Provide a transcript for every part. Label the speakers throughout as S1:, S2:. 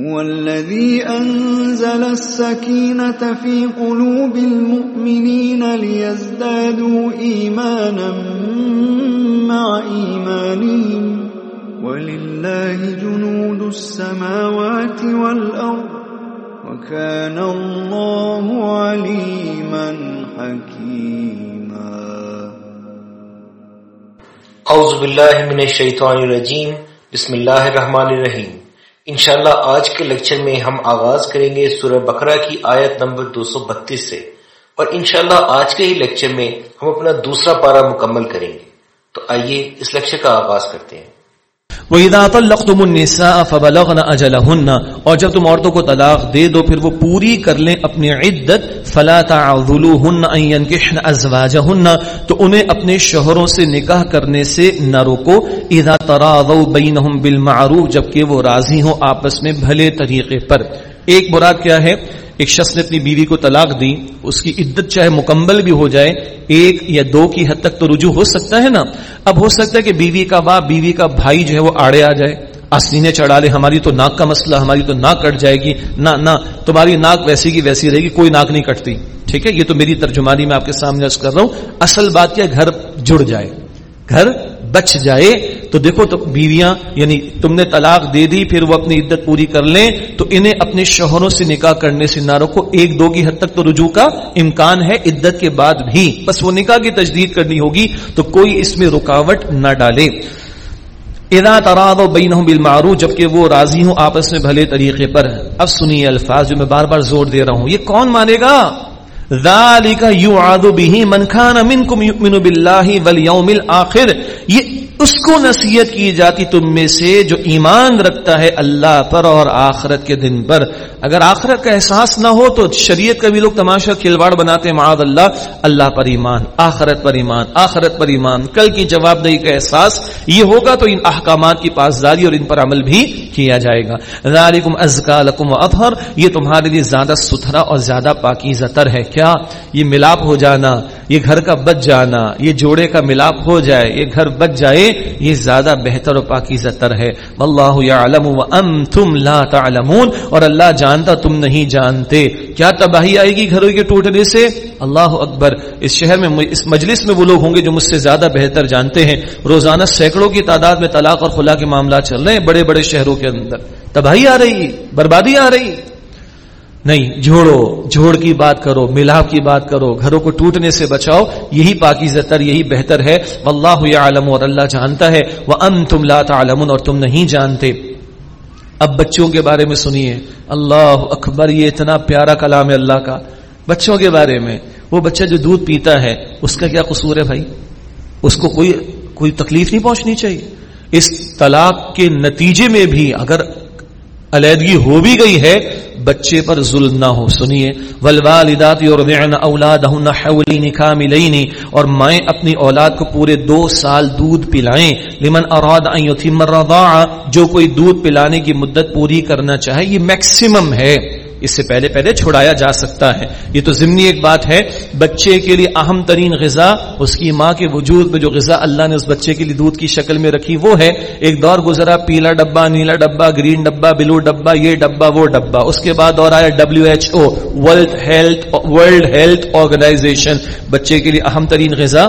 S1: هو الذي أنزل السكينة في قلوب المؤمنين ليزدادوا إيمانا مع إيمانهم ولله جنود السماوات والأرض وكان الله عليما حكيما
S2: اعوذ باللہ من الشیطان الرجیم بسم اللہ الرحمن الرحیم انشاءاللہ آج کے لیکچر میں ہم آغاز کریں گے سورہ بقرہ کی آیت نمبر دو سو بتیس سے۔ اور انشاءاللہ آج کے ہی لیکچر میں ہم اپنا دوسرا پارا مکمل کریں گے۔ تو آئیے اس لیکچر کا آغاز کرتے ہیں۔
S3: وَإِذَا طَلَّقْتُمُ النِّسَاءَ فَبَلَغْنَ أَجَلَهُنَّ اور جب تم عورتوں کو طلاق دے دو، پھر وہ پوری کر لیں اپنی عدت، فَلَا تَعْذُلُوهُنَّ أَن يَنْكِحْنَ أَزْوَاجَهُنَّ تو انہیں اپنے شوہروں سے نکاح کرنے سے نہ روکو۔ اذا تراضوا بینہم بالمعروف جبکہ وہ راضی ہوں آپس میں بھلے طریقے پر۔ ایک مراد کیا ہے؟ ایک شخص نے اپنی بیوی کو طلاق دی، اس کی عدت چاہے مکمل بھی ہو جائے، ایک یا دو کی حد تک تو رجوع ہو سکتا ہے نا؟ اب ہو سکتا ہے کہ بیوی کا باپ، بیوی کا بھائی جو ہے وہ آڑے آ جائے آسینے چڑھا لے، ہماری تو ناک کا مسئلہ، ہماری تو ناک کٹ جائے گی، نہ نہ، تمہاری ناک ویسی کی ویسی رہے گی، کوئی ناک نہیں کٹتی۔ ٹھیک ہے؟ یہ تو میری ترجمانی میں آپ کے سامنے کر رہا ہوں۔ اصل بات کیا گھر جڑ جائے۔ گھر بچ جائے تو دیکھو تو بیویاں یعنی تم نے طلاق دے دی، پھر وہ اپنی عدت پوری کر لیں، تو انہیں اپنے شوہروں سے نکاح کرنے سے نہ روکو۔ ایک دو کی حد تک تو رجوع کا امکان ہے، عدت کے بعد بھی۔ بس وہ نکاح کی تجدید کرنی ہوگی تو کوئی اس میں رکاوٹ نہ ڈالے۔ ادا تراد و بین بالمعروف، جبکہ وہ راضی ہوں، آپس میں بھلے طریقے پر۔ اب سنیے الفاظ جو میں بار بار زور دے رہا ہوں۔ یہ کون مانے گا؟ ذالک یعاد به من کان منکم یؤمن بالله والیوم الاخر یہ اس کو نصیحت کی جاتی تم میں سے جو ایمان رکھتا ہے اللہ پر اور آخرت کے دن پر۔ اگر آخرت کا احساس نہ ہو تو شریعت کا بھی لوگ تماشا کھلواڑ بناتے ہیں، معاذ اللہ۔ اللہ پر ایمان، آخرت پر ایمان، آخرت پر ایمان۔ کل کی جواب دہی کا احساس یہ ہوگا تو ان احکامات کی پاسداری اور ان پر عمل بھی کیا جائے گا۔ ذالکم ازکا لکم و اطہر۔ یہ تمہارے لیے زیادہ ستھرا اور زیادہ پاکیزہ تر ہے۔ کیا یہ ملاپ ہو جانا یہ گھر کا بچ جانا، یہ جوڑے کا ملاپ ہو جائے، یہ گھر بچ جائے، یہ زیادہ بہتر و پاکیزہ تر ہے۔ واللہ یعلم وانتم لا تعلمون۔ اور اللہ جانتا تم نہیں جانتے۔ کیا تباہی آئے گی گھروں کے ٹوٹنے سے؟ اللہ اکبر۔ اس شہر میں، اس مجلس میں وہ لوگ ہوں گے جو مجھ سے زیادہ بہتر جانتے ہیں۔ روزانہ سینکڑوں کی تعداد میں طلاق اور خلا کے معاملات چل رہے ہیں بڑے بڑے شہروں کے اندر۔ تباہی آ رہی، بربادی آ رہی۔ نہیں جوڑو جوڑ کی بات کرو، ملاپ کی بات کرو، گھروں کو ٹوٹنے سے بچاؤ، یہی پاکی زتر یہی بہتر ہے۔ واللہ یعلم اور اللہ جانتا ہے۔ وانتم لا تعلمون اور تم نہیں جانتے۔ اب بچوں کے بارے میں سنیے۔ اللہ اکبر، یہ اتنا پیارا کلام ہے اللہ کا۔ بچوں کے بارے میں، وہ بچہ جو دودھ پیتا ہے، اس کا کیا قصور ہے بھائی؟ اس کو کوئی کوئی تکلیف نہیں پہنچنی چاہیے۔ اس طلاق کے نتیجے میں بھی اگر علیحدگی ہو بھی گئی ہے، بچے پر ظلم نہ ہو۔ سنیے، والوالدات یرضعن اولادهن حولین کاملین اور مائیں اپنی اولاد کو پورے دو سال دودھ پلائیں۔ لمن اراد ان یتم الرضاعه جو کوئی دودھ پلانے کی مدت پوری کرنا چاہے، یہ میکسیمم ہے۔ اس سے پہلے پہلے چھڑایا جا سکتا ہے۔ یہ تو ضمنی ایک بات ہے۔ بچے کے لیے اہم ترین غذا، اس کی ماں کے وجود میں جو غذا اللہ نے اس بچے کے لیے دودھ کی شکل میں رکھی، وہ ہے ایک دور گزرا پیلا ڈبا نیلا ڈبا گرین ڈبا بلو ڈبا یہ ڈبا وہ ڈبا اس کے بعد اور آیا W H O world health world health organization بچے کے لیے اہم ترین غذا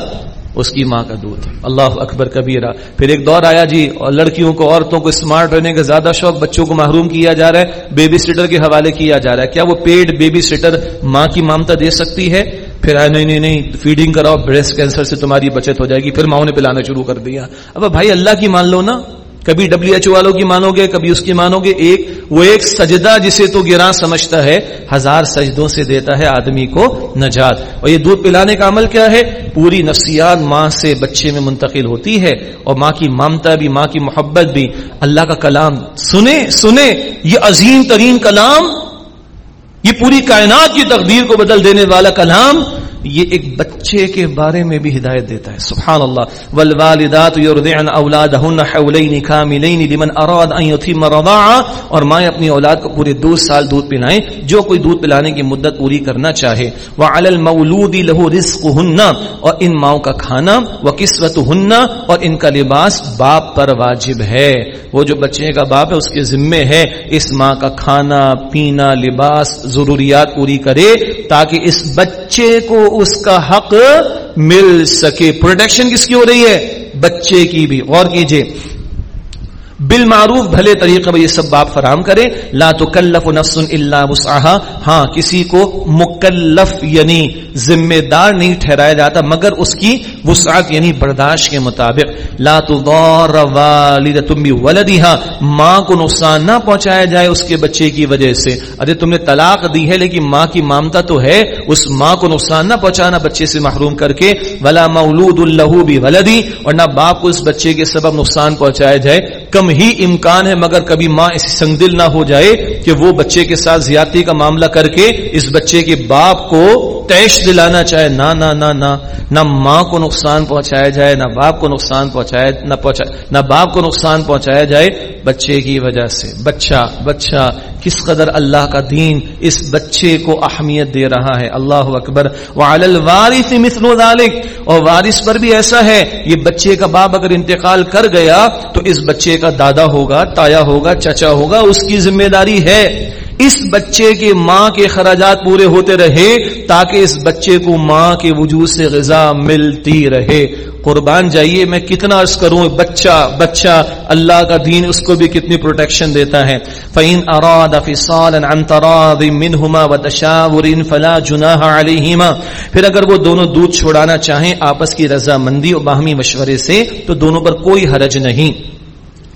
S3: اس کی ماں کا دودھ۔ اللہ اکبر کبیرہ۔ پھر ایک دور آیا جی اور لڑکیوں کو، عورتوں کو اسمارٹ رہنے کا زیادہ شوق بچوں کو محروم کیا جا رہا ہے۔ بیبی سیٹر کے حوالے کیا جا رہا ہے۔ کیا وہ پیڈ بیبی سیٹر ماں کی مامتا دے سکتی ہے؟ پھر آئے نہیں نہیں نہیں فیڈنگ کراؤ بریسٹ کینسر سے تمہاری بچت ہو جائے گی۔ پھر ماؤں نے پلانا شروع کر دیا۔ اب بھائی، اللہ کی مان لو نا۔ کبھی ڈبلو ایچ او والوں کی مانو گے، کبھی اس کی مانو گے۔ ایک، وہ ایک سجدہ جسے تو گراں سمجھتا ہے، ہزار سجدوں سے دیتا ہے آدمی کو نجات۔ اور یہ دودھ پلانے کا عمل کیا ہے؟ پوری نفسیات ماں سے بچے میں منتقل ہوتی ہے اور ماں کی مامتا بھی، ماں کی محبت بھی۔ اللہ کا کلام سنے سنے یہ عظیم ترین کلام، یہ پوری کائنات کی تقدیر کو بدل دینے والا کلام۔ یہ ایک بچے کے بارے میں بھی ہدایت دیتا ہے۔ سبحان اللہ۔ والوالدات يرضعن اولادهن حولين كاملين لمن اراد ان يتم الرضاعه اور مائیں اپنی اولاد کو پورے دو سال دودھ پلائیں۔ جو کوئی دودھ پلانے کی مدت پوری کرنا چاہے۔ وعلى المولود له رزقهن اور ان ماؤں کا کھانا۔ وکسوتهن اور ان کا لباس باپ پر واجب ہے۔ وہ جو بچے کا باپ ہے، اس کے ذمے ہے۔ اس ماں کا کھانا، پینا، لباس، ضروریات پوری کرے تاکہ اس بچے کو اس کا حق مل سکے۔ پروٹیکشن کس کی ہو رہی ہے؟ بچے کی بھی۔ غور کیجیے۔ بالمعروف بھلے طریقے میں یہ سب باپ فراہم کرے لا تکلف نفس الا وسعها ہاں کسی کو مکلف یعنی ذمہ دار نہیں ٹھہرایا جاتا، مگر اس کی وسعت یعنی برداشت کے مطابق۔ لا تضار والدۃ بولدها ماں کو نقصان نہ پہنچایا جائے اس کے بچے کی وجہ سے۔ ارے، تم نے طلاق دی ہے، لیکن ماں کی مامتا تو ہے۔ اس ماں کو نقصان نہ پہنچانا بچے سے محروم کر کے۔ ولا مولود له بولدی اور نہ باپ کو اس بچے کے سبب نقصان پہنچایا جائے۔ کم ہی امکان ہے مگر کبھی ماں ایسی سنگ دل نہ ہو جائے کہ وہ بچے کے ساتھ زیادتی کا معاملہ کر کے اس بچے کے باپ کو تیش دلانا چاہے، نہ نہ نہ نہ نہ ماں کو نقصان پہنچایا جائے، نہ باپ کو نقصان پہنچایا، نہ پہنچا، نہ باپ کو نقصان پہنچایا جائے۔ بچے کی وجہ سے۔ بچہ بچہ، کس قدر اللہ کا دین اس بچے کو اہمیت دے رہا ہے۔ اللہ اکبر۔ وعلی الوارث مثل ذلك۔ اور وارث پر بھی ایسا ہے۔ یہ بچے کا باپ اگر انتقال کر گیا تو اس بچے کا دادا ہوگا، تایا ہوگا، چچا ہوگا، اس کی ذمہ داری ہے۔ اس بچے کے ماں کے خراجات پورے ہوتے رہے تاکہ اس بچے کو ماں کے وجود سے غذا ملتی رہے۔ قربان جائیے، میں کتنا عرض کروں بچہ بچہ اللہ کا دین، اس کو بھی کتنی پروٹیکشن دیتا ہے۔ فَإِنْ اراد فصالا عن تراض منهما وتشاور فلا جناح عليهما۔ پھر اگر وہ دونوں دودھ چھوڑانا چاہیں، آپس کی رضا مندی اور باہمی مشورے سے، تو دونوں پر کوئی حرج نہیں۔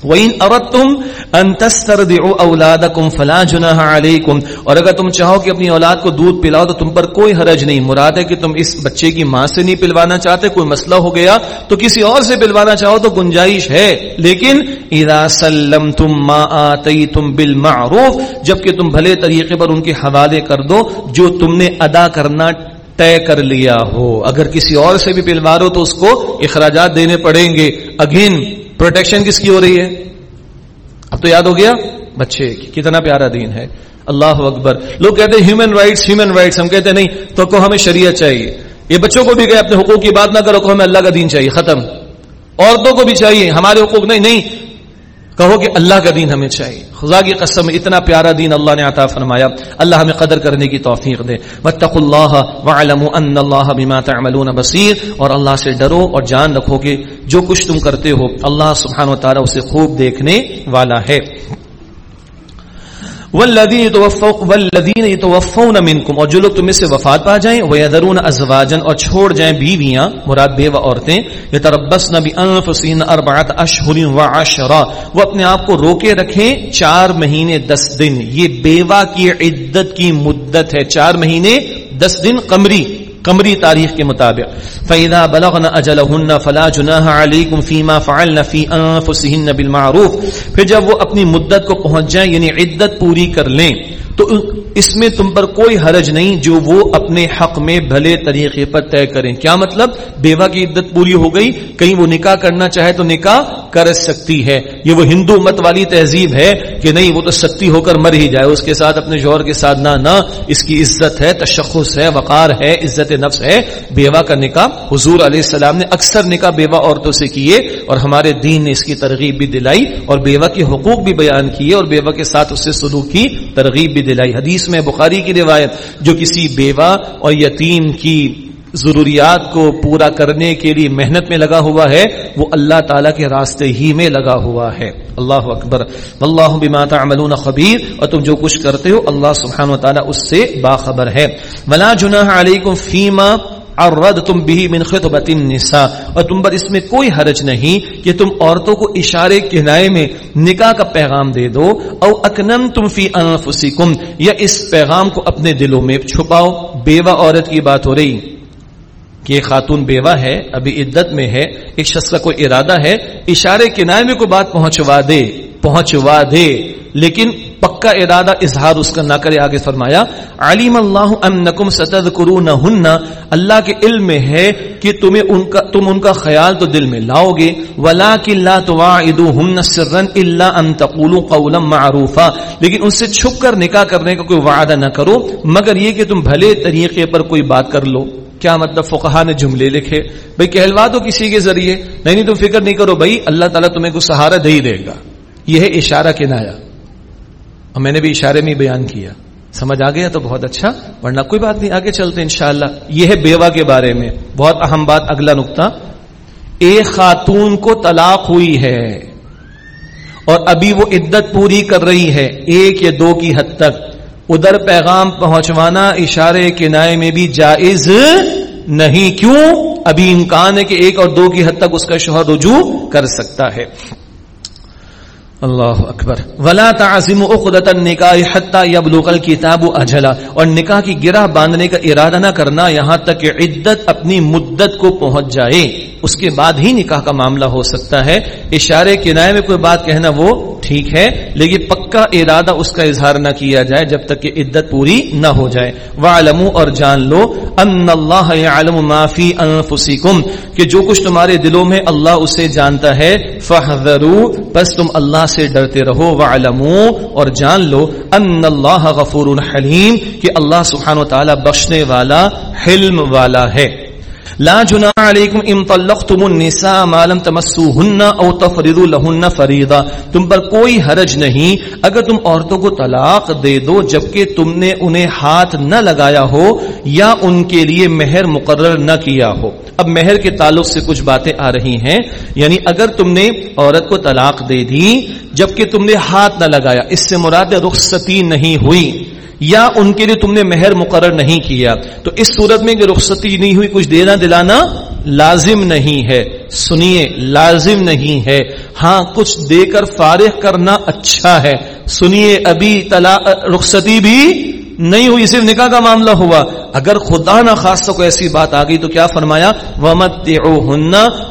S3: وَإِنْ أَرَدْتُمْ أَن تَسْتَرْدِعُوا أَوْلَادَكُمْ فَلَا جُنَاحَ عَلَيْكُمْ اور اگر تم چاہو کہ اپنی اولاد کو دودھ پلاؤ تو تم پر کوئی حرج نہیں۔ مراد ہے کہ تم اس بچے کی ماں سے نہیں پلوانا چاہتے، کوئی مسئلہ ہو گیا تو کسی اور سے پلوانا چاہو تو گنجائش ہے۔ لیکن اذا سلمتم ما آتیتم بالمعروف، جبکہ تم بھلے طریقے پر ان کے حوالے کر دو جو تم نے ادا کرنا طے کر لیا ہو۔ اگر کسی اور سے بھی پلوا رہو تو اس کو اخراجات دینے پڑیں گے۔ اگین پروٹیکشن کس کی ہو رہی ہے؟ اب تو یاد ہو گیا بچے کی کتنا پیارا دین ہے۔ اللہ اکبر۔ لوگ کہتے ہیں ہیومن رائٹس ہیومن رائٹس ہم کہتے ہیں نہیں، تو کو ہمیں شریعت چاہیے۔ یہ بچوں کو بھی کہ اپنے حقوق کی بات نہ کرو، کو ہمیں اللہ کا دین چاہیے، ختم۔ عورتوں کو بھی چاہیے، ہمارے حقوق نہیں نہیں۔ کہو کہ اللہ کا دین ہمیں چاہیے۔ خدا کی قسم، اتنا پیارا دین اللہ نے عطا فرمایا۔ اللہ ہمیں قدر کرنے کی توفیق دے۔ واتقوا اللہ وعلم ان اللہ بما تعملون بصیر۔ اور اللہ سے ڈرو اور جان رکھو کہ جو کچھ تم کرتے ہو، اللہ سبحانہ و تعالی اسے خوب دیکھنے والا ہے۔ والذین یتوفون والذین یتوفون منکم اور جو لوگ تم سے وفات پا جائیں وہ یذرون ازواجن اور چھوڑ جائیں بیویاں، مراد بیوہ عورتیں یتربصن بانفسهن اربعه اشهر وعشرا وہ اپنے آپ کو روکے رکھیں، چار مہینے دس دن۔ یہ بیوہ کی عدت کی مدت ہے، چار مہینے دس دن قمری۔ قمری تاریخ کے مطابق. فَإِذَا بَلَغْنَ أَجَلَهُنَّ فَلَا جُنَاهَ عَلَيْكُمْ فِي مَا فَعَلْنَ فِي أَنفُسِهِنَّ پھر جب وہ اپنی مدت کو پہنچ جائیں یعنی عدت پوری کر لیں، تو اس میں تم پر کوئی حرج نہیں جو وہ اپنے حق میں بھلے طریقے پر طے کریں۔ کیا مطلب؟ بیوہ کی عدت پوری ہو گئی، کہیں وہ نکاح کرنا چاہے تو نکاح کر سکتی ہے۔ یہ وہ ہندو مت والی تہذیب ہے کہ نہیں، وہ تو سکتی ہو کر مر ہی جائے۔ اس کے ساتھ اپنے جوہر کے ساتھ نہ نہ۔ اس کی عزت ہے، تشخص ہے، وقار ہے، عزت نفس ہے۔ بیوہ کا نکاح حضور علیہ السلام نے اکثر نکاح بیوہ عورتوں سے کیے اور ہمارے دین نے اس کی ترغیب بھی دلائی اور بیوہ کے حقوق بھی بیان کیے اور بیوہ کے ساتھ اس سے سلوک کی ترغیب بھی دلائی۔ حدیث میں بخاری کی روایت، جو کسی بیوہ اور یتیم کی ضروریات کو پورا کرنے کے لیے محنت میں لگا ہوا ہے، وہ اللہ تعالیٰ کے راستے ہی میں لگا ہوا ہے۔ اللہ اکبر۔ اللہ بما تعملون خبیر۔ اور تم جو کچھ کرتے ہو، اللہ سبحانہ و تعالیٰ اس سے باخبر ہے۔ ولا جناح علیکم فیما ارد تم بھی من خطبت النساء۔ اور تم پر اس میں کوئی حرج نہیں کہ تم عورتوں کو اشارے کنائے میں نکاح کا پیغام دے دو۔ او اکنم تم فی انفسکم۔ یا اس پیغام کو اپنے دلوں میں چھپاؤ۔ بیوہ عورت کی بات ہو رہی۔ کہ یہ خاتون بیوہ ہے، ابھی عدت میں ہے، ایک شخص کا کوئی ارادہ ہے، اشارے کنائے میں کوئی بات پہنچوا دے پہنچوا دے۔ لیکن پکا ارادہ اظہار اس کا نہ کرے، آگے فرمایا، علیم اللہ انکم ستذکرونہن۔ اللہ کے علم میں ہے کہ تمہیں ان کا، تم ان کا خیال تو دل میں لاؤ گے۔ ولیکن لا تواعدوہن سرا الا ان تقولوا قولا معروفا۔ لیکن ان سے چھپ کر نکاح کرنے کا کوئی وعدہ نہ کرو، مگر یہ کہ تم بھلے طریقے پر کوئی بات کر لو۔ کیا مطلب فقہ نے جملے لکھے؟ بھائی کہلوا تو کسی کے ذریعے، نہیں نہیں تم فکر نہیں کرو بھائی اللہ تعالیٰ تمہیں کو سہارا دے ہی دے گا۔ یہ ہے اشارہ کنایا۔ اور میں نے بھی اشارے میں بیان کیا۔ سمجھ آ گیا تو بہت اچھا ورنہ کوئی بات نہیں، آگے چلتے انشاءاللہ۔ یہ ہے بیوہ کے بارے میں۔ بہت اہم بات، اگلا نقطہ۔ ایک خاتون کو طلاق ہوئی ہے اور ابھی وہ عدت پوری کر رہی ہے، ایک یا دو کی حد تک۔ ادھر پیغام پہنچوانا اشارے کے نائے میں بھی جائز نہیں، کیوں؟ ابھی امکان ہے کہ ایک اور دو کی حد تک اس کا شوہر رجوع کر سکتا ہے۔ اللہ اکبر۔ ولا تعظم عقدۃ النکاح حتى يبلغ الكتاب اجلا اور نکاح کی گرہ باندھنے کا ارادہ نہ کرنا یہاں تک کہ عدت اپنی مدت کو پہنچ جائے۔ اس کے بعد ہی نکاح کا معاملہ ہو سکتا ہے۔ اشارے کنائے میں کوئی بات کہنا وہ ٹھیک ہے، لیکن پکا ارادہ اس کا اظہار نہ کیا جائے جب تک کہ عدت پوری نہ ہو جائے۔ وعلموا اور جان لو ان اللہ يعلم ما في انفسكم کہ جو کچھ تمہارے دلوں میں اللہ اسے جانتا ہے، فاحذروا۔ پس تم اللہ سے ڈرتے رہو۔ وعلموا اور جان لو ان اللہ غفور حلیم کہ اللہ سبحانہ و تعالی بخشنے والا، حلم والا ہے۔ لا جناح علیکم ان طلقتم النساء ما لم تمسوهن او تفرضوا لهن فریضا تم پر کوئی حرج نہیں۔ اگر تم عورتوں کو طلاق دے دو جبکہ تم نے انہیں ہاتھ نہ لگایا ہو یا ان کے لیے مہر مقرر نہ کیا ہو۔ اب مہر کے تعلق سے کچھ باتیں آ رہی ہیں۔ یعنی اگر تم نے عورت کو طلاق دے دی جبکہ تم نے ہاتھ نہ لگایا، اس سے مراد رخصتی نہیں ہوئی۔ یا ان کے لیے تم نے مہر مقرر نہیں کیا تو اس صورت میں کہ رخصتی نہیں ہوئی، کچھ دینا دلانا لازم نہیں ہے۔ سنیے، لازم نہیں ہے۔ ہاں کچھ دے کر فارغ کرنا اچھا ہے۔ سنیے، ابھی تلا رخصتی بھی نہیں ہوئی، صرف نکاح کا معاملہ ہوا۔ اگر خدا نہ خاص تو کوئی ایسی بات آ گئی تو کیا فرمایا؟ ومت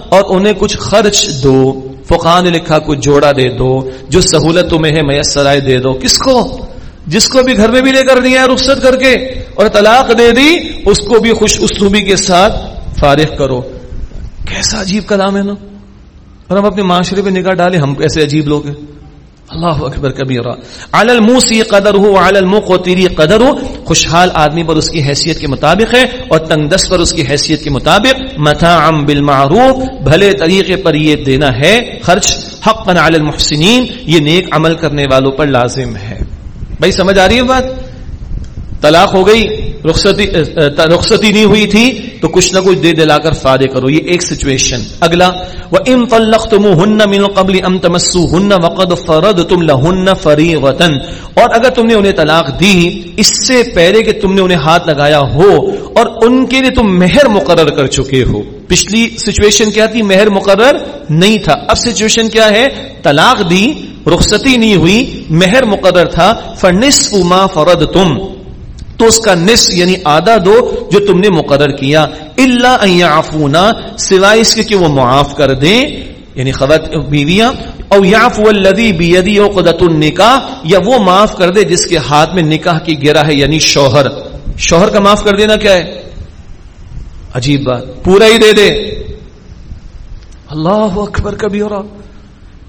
S3: اور انہیں کچھ خرچ دو۔ فقان لکھا، کچھ جوڑا دے دو۔ جو سہولت تمہیں ہے، میسر آئے دے دو۔ کس کو؟ جس کو بھی گھر میں بھی لے کر دیا رخصت کر کے اور طلاق دے دی، اس کو بھی خوش اسلوبی کے ساتھ فارغ کرو۔ کیسا عجیب کلام ہے نا؟ اور ہم اپنے معاشرے پہ نگاہ ڈالیں، ہم کیسے عجیب لوگ ہیں۔ اللہ اکبر کبیرہ۔ علی الموسی قدر ہو علی المقتری قدر ہو خوشحال آدمی پر اس کی حیثیت کے مطابق ہے اور تنگ دست پر اس کی حیثیت کے مطابق۔ متاعم بالمعروف، بھلے طریقے پر یہ دینا ہے خرچ۔ حقا علی المحسنین، یہ نیک عمل کرنے والوں پر لازم ہے۔ بھائی سمجھ آ رہی ہے بات؟ طلاق ہو گئی، رخصتی رخصتی نہیں ہوئی تھی، تو کچھ نہ کچھ دے دلا کر فادے کرو، یہ ایک سچویشن اگلا وہ ام فلخ تم ہن مین قبل ام تمسو ہن وقد فرد تم لہن فری وطن اور اگر تم نے انہیں طلاق دی، اس سے پہلے کہ تم نے انہیں ہاتھ لگایا ہو، اور ان کے لیے تم مہر مقرر کر چکے ہو. پچھلی سچویشن کیا تھی؟ مہر مقرر نہیں تھا. اب سچویشن کیا ہے؟ طلاق دی رخصتی نہیں ہوئی، مہر مقرر تھا فرنس ما فرد تم تو اس کا نس یعنی آدھا دو جو تم نے مقرر کیا۔ اللہ آفونا سوائے اس کے کہ وہ معاف کر دیں۔ یعنی خوات بیویاں او یاف الذی بیدی عقدۃ النکاح یا وہ معاف کر دے جس کے ہاتھ میں نکاح کی گرہ ہے یعنی شوہر۔ شوہر کا معاف کر دینا کیا ہے؟ عجیب بات، پورا ہی دے دے۔ اللہ اکبر، کبھی اور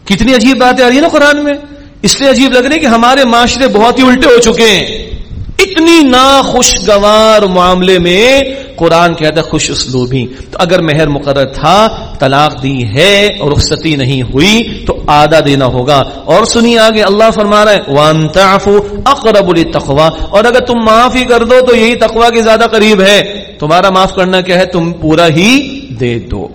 S3: کتنی عجیب باتیں آ رہی ہے نا قرآن میں؟ اس لیے عجیب لگ رہی کہ ہمارے معاشرے بہت ہی الٹے ہو چکے ہیں۔ اتنی ناخوشگوار معاملے میں قرآن کہتا ہے خوش اسلوبی۔ تو اگر مہر مقرر تھا، طلاق دی ہے اور رخصتی نہیں ہوئی، تو آدھا دینا ہوگا۔ اور سنی آگے، اللہ فرما رہا ہے وان تعفو اقرب للتقوى اور اگر تم معاف ہی کر دو، تو یہی تقوی کے زیادہ قریب ہے۔ تمہارا معاف کرنا کیا ہے؟ تم پورا ہی دے دو۔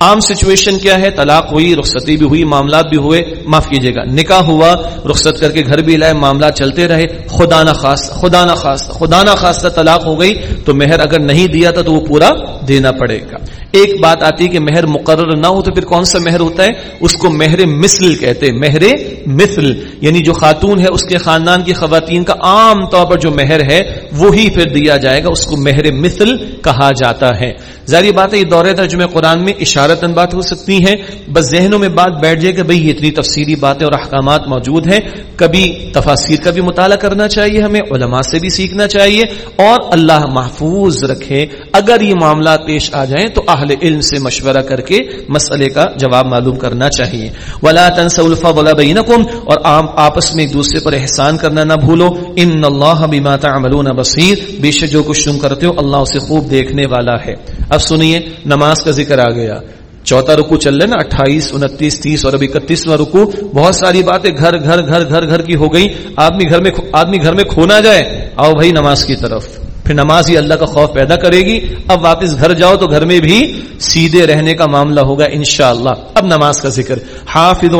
S3: عام سچویشن کیا ہے؟ طلاق ہوئی، رخصتی بھی ہوئی، معاملات بھی ہوئے، معاف کیجیے گا۔ نکاح ہوا، رخصت کر کے گھر بھی لائے معاملات چلتے رہے۔ خدا نہ خاص، خدا نہ خاص، خدا نہ خاص طلاق ہو گئی، تو مہر اگر نہیں دیا تھا تو وہ پورا دینا پڑے گا۔ ایک بات آتی ہے کہ مہر مقرر نہ ہو تو پھر کون سا مہر ہوتا ہے؟ اس کو مہر مثل کہتے ہیں، مہر مثل۔ یعنی جو خاتون ہے، اس کے خاندان کی خواتین کا عام طور پر جو مہر ہے، وہی پھر دیا جائے گا، اس کو مہر مثل کہا جاتا ہے۔ ظاہری بات ہے، یہ دور ترجمہ قرآن میں اشارہ اشارتن بات ہو سکتی ہے بس ذہنوں میں بات بیٹھ جائے کہ بھئی یہ اتنی تفصیلی باتیں اور احکامات موجود ہیں۔ کبھی تفاصیر کا بھی مطالعہ کرنا چاہیے ہمیں، علماء سے بھی سیکھنا چاہیے۔ اور اللہ محفوظ رکھے۔ اگر یہ معاملات پیش آ جائیں تو اہل علم سے مشورہ کر کے مسئلے کا جواب معلوم کرنا چاہیے۔ ولا تنسلفا ولا بینکم اور آپس میں ایک دوسرے پر احسان کرنا نہ بھولو۔ ان اللہ بما تعملون بصیر بے شک جو کچھ تم کرتے ہو اللہ اسے خوب دیکھنے والا ہے۔ اب سنیے، نماز کا ذکر آ گیا۔ چوتھا رکو چل رہے نا، اٹھائیس، انتیس، تیس اور اب اکتیسواں رکو بہت ساری باتیں گھر گھر گھر گھر گھر کی ہو گئی آدمی گھر میں آدمی گھر میں کھونا جائے، آؤ بھائی نماز کی طرف۔ پھر نماز ہی اللہ کا خوف پیدا کرے گی۔ اب واپس گھر جاؤ تو گھر میں بھی سیدھے رہنے کا معاملہ ہوگا انشاءاللہ۔ اب نماز کا ذکر۔ حافظ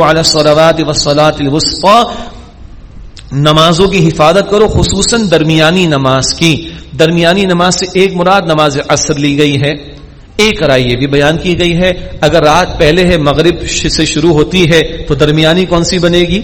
S3: نمازوں کی حفاظت کرو، خصوصاً درمیانی نماز کی۔ درمیانی نماز سے ایک مراد نماز اثر لی گئی ہے۔ ایک رائے یہ بھی بیان کی گئی ہے، اگر رات پہلے ہے، مغرب سے شروع ہوتی ہے، تو درمیانی کون سی بنے گی؟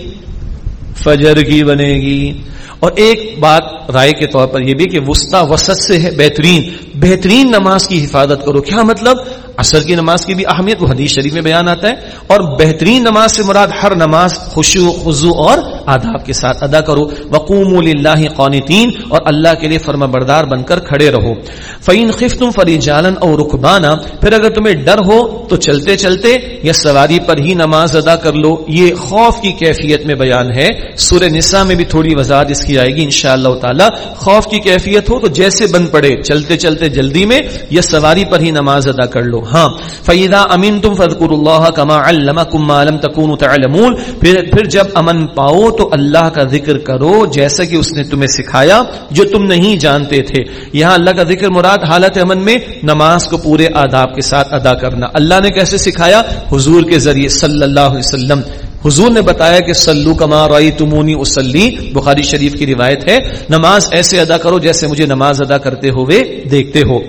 S3: فجر کی بنے گی۔ اور ایک بات رائے کے طور پر یہ بھی کہ وسطی وسط سے ہے، بہترین بہترین نماز کی حفاظت کرو۔ کیا مطلب؟ اثر کی نماز کی بھی اہمیت، وہ حدیث شریف میں بیان آتا ہے۔ اور بہترین نماز سے مراد ہر نماز خوشی و خضو اور آداب کے ساتھ ادا کرو۔ وقوم اللہ قونتین اور اللہ کے لیے فرما بردار بن کر کھڑے رہو۔ فعین خف تم فری جالن اور رخبانا پھر اگر تمہیں ڈر ہو تو چلتے چلتے یا سواری پر ہی نماز ادا کر لو۔ یہ خوف کی کیفیت میں بیان ہے۔ سورہ نساء میں بھی تھوڑی وضاحت اس کی آئے گی انشاءاللہ تعالی۔ خوف کی کیفیت ہو تو جیسے بن پڑے، چلتے چلتے جلدی میں یا سواری پر ہی نماز ادا کر لو۔ ہاں۔ فیدا امین تم فضکر اللہ کما علمکم ما لم تکونوا تعلمون۔ پھر پھر جب امن پاؤ تو اللہ کا ذکر کرو جیسا کہ اس نے تمہیں سکھایا جو تم نہیں جانتے تھے۔ یہاں اللہ کا ذکر مراد حالت امن میں نماز کو پورے آداب کے ساتھ ادا کرنا۔ اللہ نے کیسے سکھایا؟ حضور کے ذریعے صلی اللہ علیہ وسلم۔ حضور نے بتایا کہ سلو کما رائی تمونی اسلی بخاری شریف کی روایت ہے، نماز ایسے ادا کرو جیسے مجھے نماز ادا کرتے ہوئے دیکھتے ہو۔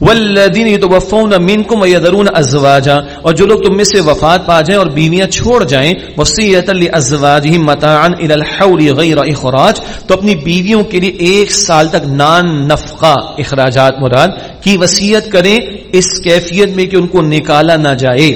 S3: والذین یتوفون منکم ویذرون ازواجا، اور جو لوگ تم میں سے وفات پا جائیں اور بیویاں چھوڑ جائیں وصیۃ لازواجہم متاعا الی الحول غیر اخراج، تو اپنی بیویوں کے لیے ایک سال تک نان نفقہ، اخراجات مراد، کی وصیت کریں اس کیفیت میں کہ ان کو نکالا نہ جائے۔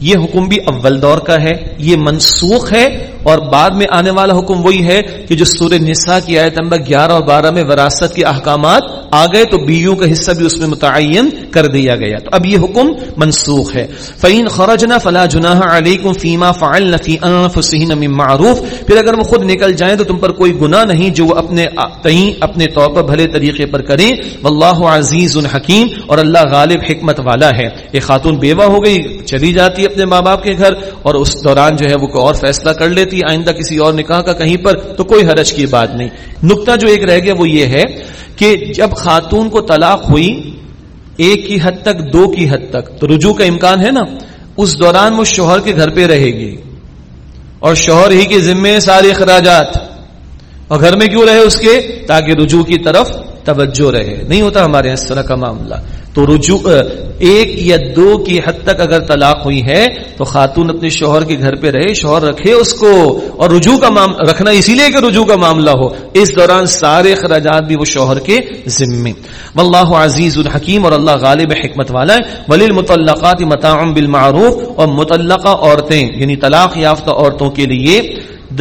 S3: یہ حکم بھی اول دور کا ہے، یہ منسوخ ہے اور بعد میں آنے والا حکم وہی ہے کہ جو سورہ نساء کی آیت نمبر گیارہ اور بارہ میں وراثت کے احکامات آ گئے تو بیویوں کا حصہ بھی اس میں متعین کر دیا گیا۔ تو اب یہ حکم منسوخ ہے۔ فعین خرجنا فلا جناح علیکم فیما فعلن فی انفسہن من معروف۔ پھر اگر وہ خود نکل جائیں تو تم پر کوئی گناہ نہیں جو وہ اپنے کہیں اپنے طور پر بھلے طریقے پر کریں۔ واللہ عزیز حکیم اور اللہ غالب حکمت والا ہے۔ ایک خاتون بیوہ ہو گئی، چلی جاتی ہے اپنے ماں باپ کے گھر اور اس دوران جو ہے وہ کوئی اور فیصلہ کر لیتی آئندہ کسی اور نکاح کا کہیں پر، تو کوئی حرج کی بات نہیں۔ نقطہ جو ایک رہ گیا وہ یہ ہے کہ جب خاتون کو طلاق ہوئی، ایک کی حد تک، دو کی حد تک، تو رجوع کا امکان ہے نا؟ اس دوران وہ شوہر کے گھر پہ رہے گی۔ اور شوہر ہی کے ذمے سارے اخراجات۔ اور گھر میں کیوں رہے اس کے؟ تاکہ رجوع کی طرف توجہ رہے۔ نہیں ہوتا ہمارے اس طرح کا معاملہ۔ تو رجوع ایک یا دو کی حد تک اگر طلاق ہوئی ہے، تو خاتون اپنے شوہر کے گھر پہ رہے، شوہر رکھے اس کو۔ اور رجوع کا رکھنا اسی لیے کہ رجوع کا معاملہ ہو۔ اس دوران سارے اخراجات بھی وہ شوہر کے ذمے۔ واللہ عزیز الحکیم اور اللہ غالب حکمت والا ہے۔ ولیل متعلقات متعم بالمعروف اور متعلقہ عورتیں یعنی طلاق یافتہ عورتوں کے لیے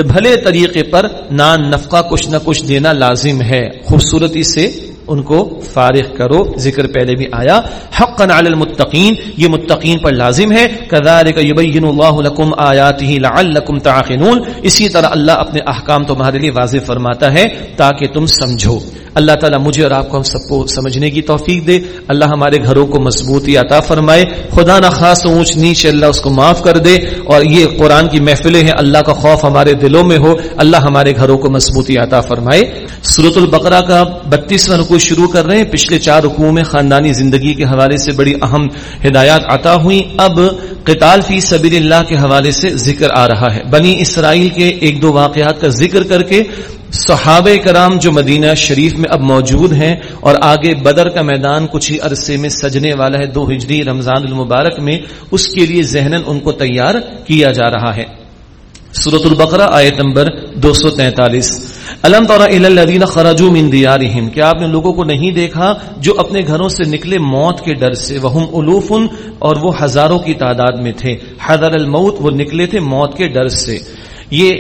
S3: بھلے طریقے پر نان نفقہ کچھ نہ کچھ دینا لازم ہے خوبصورتی سے ان کو فارغ کرو۔ ذکر پہلے بھی آیا، حقا علی المتقین، یہ متقین پر لازم ہے۔ کذالک یبین اللہ لکم آیاته لعلکم تعقلون۔ اسی طرح اللہ اپنے احکام تمہارے لیے واضح فرماتا ہے، تاکہ تم سمجھو۔ اللہ تعالیٰ مجھے اور آپ کو ہم سب کو سمجھنے کی توفیق دے۔ اللہ ہمارے گھروں کو مضبوطی عطا فرمائے۔ خدا نہ خاص اونچ نیچ، اللہ اس کو معاف کر دے۔ اور یہ قرآن کی محفلیں ہیں، اللہ کا خوف ہمارے دلوں میں ہو۔ اللہ ہمارے گھروں کو مضبوطی عطا فرمائے۔ صورت البقرہ کا بتیسواں رکو شروع کر رہے ہیں۔ پچھلے چار رکوع میں خاندانی زندگی کے حوالے سے بڑی اہم ہدایات عطا ہوئی اب قتال فی سبیل اللہ کے حوالے سے ذکر آ رہا ہے۔ بنی اسرائیل کے ایک دو واقعات کا ذکر کر کے صحابہ کرام جو مدینہ شریف میں اب موجود ہیں اور آگے بدر کا میدان کچھ ہی عرصے میں سجنے والا ہے، دو ہجری رمضان المبارک میں، اس کے لیے ذہن ان کو تیار کیا جا رہا ہے۔ سورت البقرہ، آیت نمبر دو سو تینتالیس۔ الم طور الدین خرجو من دیارہم، کیا آپ نے لوگوں کو نہیں دیکھا جو اپنے گھروں سے نکلے موت کے ڈر سے؟ وہ الوف اور وہ ہزاروں کی تعداد میں تھے۔ حضر الموت، وہ نکلے تھے موت کے ڈر سے۔ یہ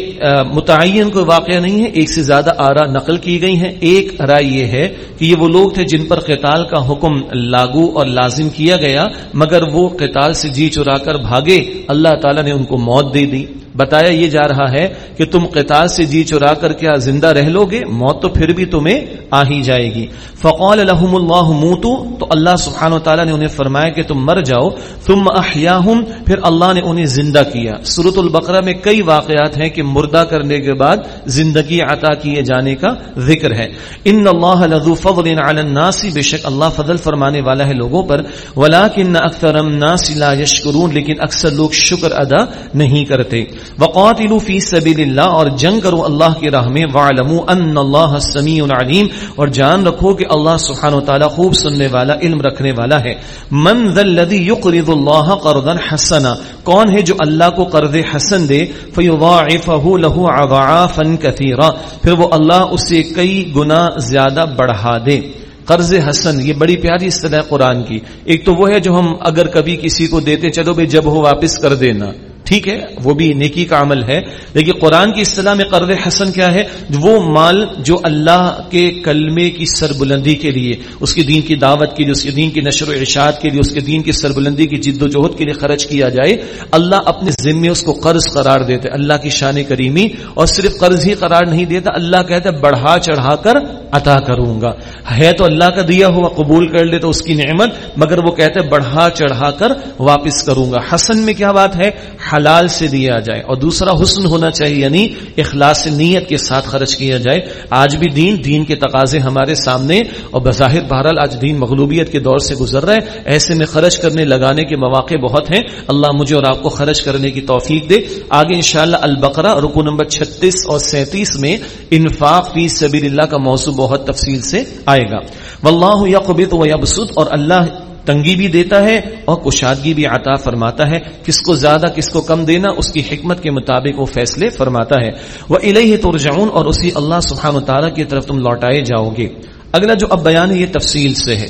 S3: متعین کوئی واقعہ نہیں ہے، ایک سے زیادہ آرا نقل کی گئی ہیں۔ ایک رائے یہ ہے کہ یہ وہ لوگ تھے جن پر قتال کا حکم لاگو اور لازم کیا گیا، مگر وہ قتال سے جی چرا کر بھاگے۔ اللہ تعالیٰ نے ان کو موت دے دی۔ بتایا یہ جا رہا ہے کہ تم قتال سے جی چرا کر کیا زندہ رہ لو گے موت تو پھر بھی تمہیں آ ہی جائے گی۔ فقول الحم اللہ موتو، تو اللہ سبحانہ و تعالیٰ نے انہیں فرمایا کہ تم مر جاؤ۔ تم احیاہم، پھر اللہ نے انہیں زندہ کیا۔ سورت البقرہ میں کئی واقعات ہیں کہ مردہ کرنے کے بعد زندگی عطا کیے جانے کا ذکر ہے۔ ان اللہ لذو فضل علی الناس، بے شک اللہ فضل فرمانے والا ہے لوگوں پر۔ ولیکن اکثر الناس لا یشکرون، لیکن اکثر لوگ شکر ادا نہیں کرتے۔ وقاتلوا فی سبیل اللہ اور جنگ کرو اللہ کی راہ میں وعلموا ان اللہ السمیع العلیم اور جان رکھو کہ اللہ سبحانہ وتعالی خوب سننے والا، علم رکھنے والا ہے۔ من ذا الذی یقرض اللہ قرضا حسنا، کون ہے جو اللہ کو قرض حسن دے؟ فیضاعفه له اضعافا كثيرا، پھر وہ اللہ اسے کئی گنا زیادہ بڑھا دے۔ قرض حسن، یہ بڑی پیاری اصطلاح قرآن کی۔ ایک تو وہ ہے جو ہم اگر کبھی کسی کو دیتے، چلو بھائی جب ہو واپس کر دینا۔ ٹھیک ہے، وہ بھی نیکی کا عمل ہے، لیکن قرآن کی اصطلاح میں قرض حسن کیا ہے؟ وہ مال جو اللہ کے کلمے کی سربلندی کے لیے، اس کے دین کی دعوت کے لیے، اس کے دین کی نشر و ارشاد کے لیے، اس کے دین کی سربلندی کی جد و جہد کے لیے خرچ کیا جائے، اللہ اپنے ذمے اس کو قرض قرار دیتے اللہ کی شان کریمی، اور صرف قرض ہی قرار نہیں دیتا، اللہ کہتا ہے بڑھا چڑھا کر عطا کروں گا۔ ہے تو اللہ کا دیا ہوا قبول کر لے تو اس کی نعمت، مگر وہ کہتے ہیں بڑھا چڑھا کر واپس کروں گا۔ حسن میں کیا بات ہے؟ حلال سے دیا جائے اور دوسرا حسن ہونا چاہیے یعنی اخلاص نیت کے ساتھ خرچ کیا جائے۔ آج بھی دین دین کے تقاضے ہمارے سامنے اور بظاہر بہرحال آج دین مغلوبیت کے دور سے گزر رہا ہے۔ ایسے میں خرچ کرنے، لگانے کے مواقع بہت ہیں۔ اللہ مجھے اور آپ کو خرچ کرنے کی توفیق دے۔ آگے انشاءاللہ البقرہ رکو نمبر چھتیس اور سینتیس میں انفاق فی سبیل اللہ کا موضوع بہت تفصیل سے آئے گا۔ واللہ یقبط و یبسط اور اللہ تنگی بھی دیتا ہے اور کشادگی بھی عطا فرماتا ہے۔ کس کو زیادہ، کس کو کم دینا، اس کی حکمت کے مطابق وہ فیصلے فرماتا ہے۔ وہ الہی ترجعون اور اسی اللہ سبحانہ تعالیٰ کی طرف تم لوٹائے جاؤ گے۔ اگلا جو اب بیان ہے، یہ تفصیل سے ہے۔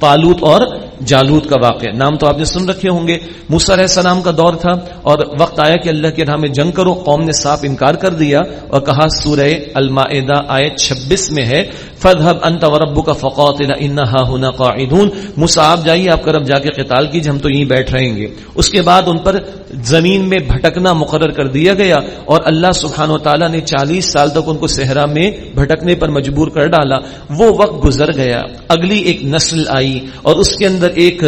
S3: پالوت اور جالوت کا واقعہ۔ نام تو آپ نے سن رکھے ہوں گے۔ موسا علیہ السلام کا دور تھا اور وقت آیا کہ اللہ کے راہ میں جنگ کرو۔ قوم نے صاف انکار کر دیا اور کہا، سورہ المائدہ آیت 26 میں ہے فذهب انت وربك فقاتل انها هنا قاعدون۔ موسا آپ جائیے، آپ کا رب جا کے قتال کیجیے، ہم تو یہیں بیٹھ رہیں گے۔ اس کے بعد ان پر زمین میں بھٹکنا مقرر کر دیا گیا اور اللہ سبحانہ و تعالیٰ نے چالیس سال تک ان کو صحرا میں بھٹکنے پر مجبور کر ڈالا۔ وہ وقت گزر گیا۔ اگلی ایک نسل آئی اور اس کے اندر ایک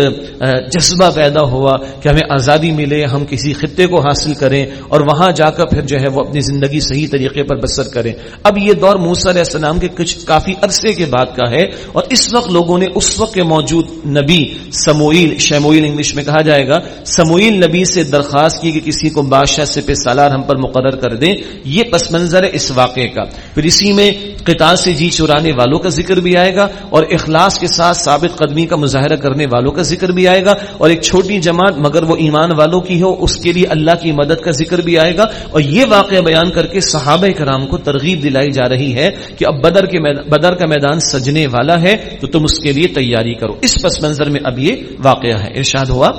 S3: جذبہ پیدا ہوا کہ ہمیں آزادی ملے، ہم کسی خطے کو حاصل کریں اور وہاں جا کر پھر جو ہے وہ اپنی زندگی صحیح طریقے پر بسر کریں۔ اب یہ دور موسیٰ علیہ السلام کے کچھ کافی عرصے کے بعد کا ہے اور اس وقت لوگوں نے اس وقت کے موجود نبی سموئل شیموئل انگلش میں کہا جائے گا سموئل نبی سے درخواست کی کہ کسی کو بادشاہ سے پہ سالار ہم پر مقرر کر دیں، یہ پس منظر ہے اس واقعے کا۔ پھر اسی میں قتال سے جی چرانے والوں کا ذکر بھی آئے گا اور اخلاص کے ساتھ ثابت قدمی کا مظاہرہ کرنے والوں کا ذکر بھی آئے گا اور ایک چھوٹی جماعت مگر وہ ایمان والوں کی ہو، اس کے لیے اللہ کی مدد کا ذکر بھی آئے گا۔ اور یہ واقعہ بیان کر کے صحابہ کرام کو ترغیب دلائی جا رہی ہے کہ اب بدر کے بدر بدر کا میدان سجنے والا ہے، تو تم اس کے لیے تیاری کرو۔ اس پس منظر میں اب یہ واقعہ ہے۔ ارشاد ہوا۔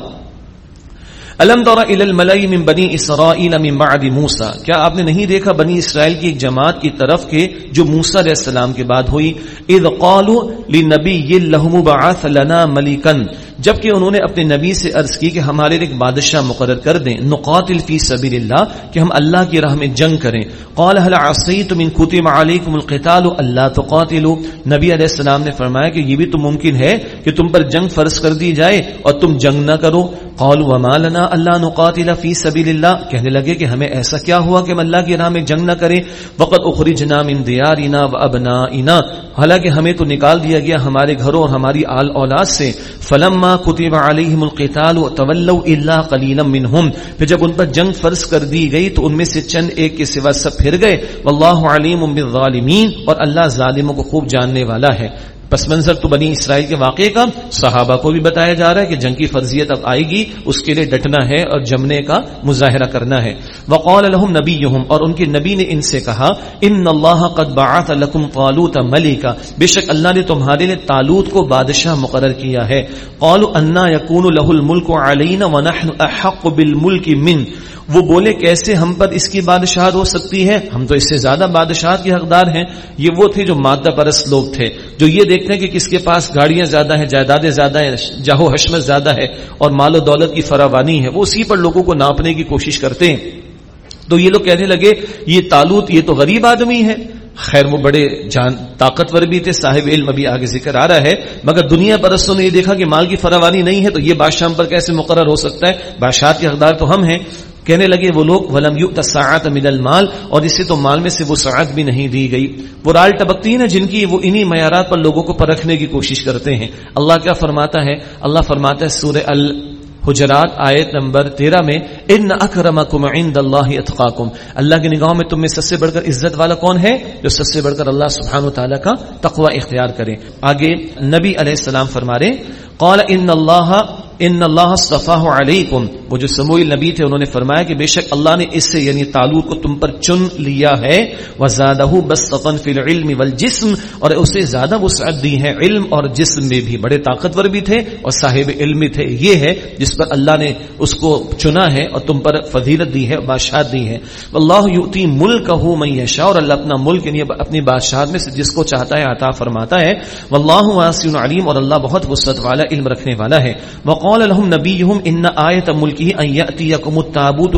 S3: الم دورہ من بنی اسرائیل من بعد موسا کیا آپ نے نہیں دیکھا بنی اسرائیل کی ایک جماعت کی طرف کے جو موسا علیہ السلام کے بعد ہوئی؟ اذ قالوا لنبی لهم بعث لنا ملکن جبکہ انہوں نے اپنے نبی سے عرض کی کہ ہمارے ایک بادشاہ مقرر کر دیں، نقاتل فی سبیل اللہ کہ ہم اللہ کی راہ میں جنگ کریں۔ قال هل عصیتم ان کتب علیکم القتال الا تقاتلوا؟ نبی علیہ السلام نے فرمایا کہ یہ بھی تو ممکن ہے کہ تم پر جنگ فرض کر دی جائے اور تم جنگ نہ کرو۔ قالوا وما لنا الا نقاتل فی سبیل اللہ کہنے لگے کہ ہمیں ایسا کیا ہوا کہ ہم اللہ کی راہ میں جنگ نہ کریں۔ وقت اخرجنا من دیارنا وابنائنا۔ حالانکہ ہمیں تو نکال دیا گیا ہمارے گھروں اور ہماری آل اولاد سے۔ فلما کتب علیہم القتال وتولوا الا قليلا منهم۔ پھر جب ان پر جنگ فرض کر دی گئی تو ان میں سے چند ایک کے سوا سب پھر گئے۔ والله علیم بالظالمین اور اللہ ظالموں کو خوب جاننے والا ہے۔ پس منظر تو بنی اسرائیل کے واقعے کا صحابہ کو بھی بتایا جا رہا ہے کہ جنگ کی فرضیت اب آئے گی، اس کے لیے ڈٹنا ہے اور جمنے کا مظاہرہ کرنا ہے۔ وقال لهم نبیہم اور ان کے نبی نے ان سے کہا، ان اللہ قد بعث لكم طالوت ملکا بے شک اللہ نے تمہارے لیے طالوت کو بادشاہ مقرر کیا ہے۔ قالوا انا يكون له الملك علينا ونحن احق بالملك من۔ وہ بولے، کیسے ہم پر اس کی بادشاہت ہو سکتی ہے؟ ہم تو اس سے زیادہ بادشاہت کے حقدار ہیں۔ یہ وہ تھے جو مادہ پرست لوگ تھے، جو یہ دیکھتے ہیں کہ کس کے پاس گاڑیاں زیادہ ہیں، جائیدادیں زیادہ ہیں، جاہو حشمت زیادہ ہے اور مال و دولت کی فراوانی ہے۔ وہ اسی پر لوگوں کو ناپنے کی کوشش کرتے ہیں۔ تو یہ لوگ کہنے لگے، یہ تالوت، یہ تو غریب آدمی ہے۔ خیر، وہ بڑے جان، طاقتور بھی تھے، صاحب علم ابھی آگے ذکر آ رہا ہے۔ مگر دنیا پرستوں نے یہ دیکھا کہ مال کی فراوانی نہیں ہے تو یہ بادشاہ پر کیسے مقرر ہو سکتا ہے؟ بادشاہ کے حقدار تو ہم ہیں۔ کہنے لگے، وہ لوگ ولم ساعت من المال اور اسے تو مال میں سے وہ ساعت بھی نہیں دی گئی۔ وہ رال ٹبکتی ہیں جن کی وہ انہی معیارات پر لوگوں کو پرکھنے کی کوشش کرتے ہیں۔ اللہ کیا فرماتا ہے؟ اللہ فرماتا ہے سورہ ال حجرات آیت نمبر تیرہ میں، ان اکرمکم عند اللہ اتقاکم اللہ کی نگاہوں میں تم میں سب سے بڑھ کر عزت والا کون ہے؟ جو سب سے بڑھ کر اللہ سبحانہ و تعالیٰ کا تقوی اختیار کرے۔ آگے نبی علیہ السلام فرما رہے قال ان اللہ ان اللہ صفاح علیکم وہ جو سموئی نبی تھے، انہوں نے فرمایا کہ بے شک اللہ نے اس سے یعنی تعلق کو تم پر چن لیا ہے۔ وزادہ بس فی العلم والجسم۔ اور اسے زیادہ وسعت دی ہے علم اور جسم میں بھی۔ بڑے طاقتور بھی تھے اور صاحب علم تھے۔ یہ ہے جس پر اللہ نے اس کو چنا ہے اور تم پر فضیلت دی ہے بادشاہت دی ہے۔ اللہ یوتی ملک ہو میں یشا اور اللہ اپنا ملک یعنی اپنی بادشاہت میں سے جس کو چاہتا ہے، عطا فرماتا ہے۔ واللہ واسع علیم اور اللہ بہت وسعت والا، علم رکھنے والا ہے۔ وقال لهم نبيهم ان آیت ملکه ان یاتیکم التابوت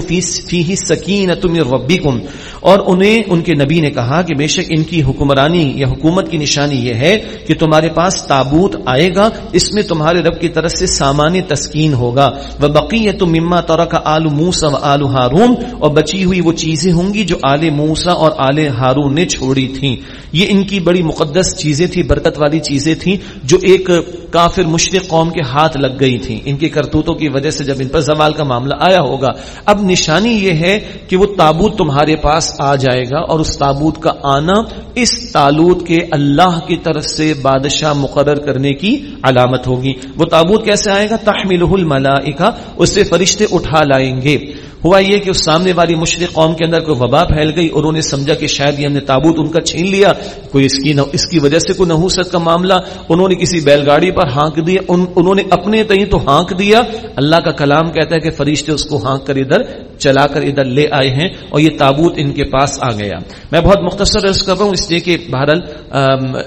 S3: فیہ سکینۃ من ربکم اور انہیں ان کے نبی نے کہا کہ بے شک ان کی حکمرانی یا حکومت کی نشانی یہ ہے کہ تمہارے پاس تابوت آئے گا، اس میں تمہارے رب کی طرف سے سامان تسکین ہوگا۔ وبقیت مما ترک آل موسی و آل ہارون۔ اور بچی ہوئی وہ چیزیں ہوں گی جو آل موسی اور آل ہارون نے چھوڑی تھیں۔ یہ ان کی بڑی مقدس چیزیں تھیں، برکت والی چیزیں تھیں جو ایک کافر مشرق قوم کے ہاتھ لگ گئی تھیں۔ ان کی کرتوتوں کی وجہ سے جب ان پر زوال کا معاملہ آیا ہوگا، اب نشانی یہ ہے کہ وہ تابوت تمہارے پاس آ جائے گا اور اس تابوت کا آنا اس تالوت کے اللہ کی طرف سے بادشاہ مقرر کرنے کی علامت ہوگی۔ وہ تابوت کیسے آئے گا؟ تحمل الملائکہ، اس سے فرشتے اٹھا لائیں گے۔ ہوا یہ کہ اس سامنے والی مشرق قوم کے اندر کوئی وبا پھیل گئی اور انہوں نے سمجھا کہ شاید یہ ہم نے تابوت ان کا چھین لیا، کوئی اس کی اس کی وجہ سے کوئی نحوست کا معاملہ۔ انہوں نے کسی بیل گاڑی پر ہانک دیا ان انہوں نے اپنے تئیں تو ہانک دیا۔ اللہ کا کلام کہتا ہے کہ فرشتے اس کو ہانک کر ادھر، چلا کر ادھر لے آئے ہیں اور یہ تابوت ان کے پاس آ گیا۔ میں بہت مختصر عرض کر رہا ہوں، اس لیے کہ بہرحال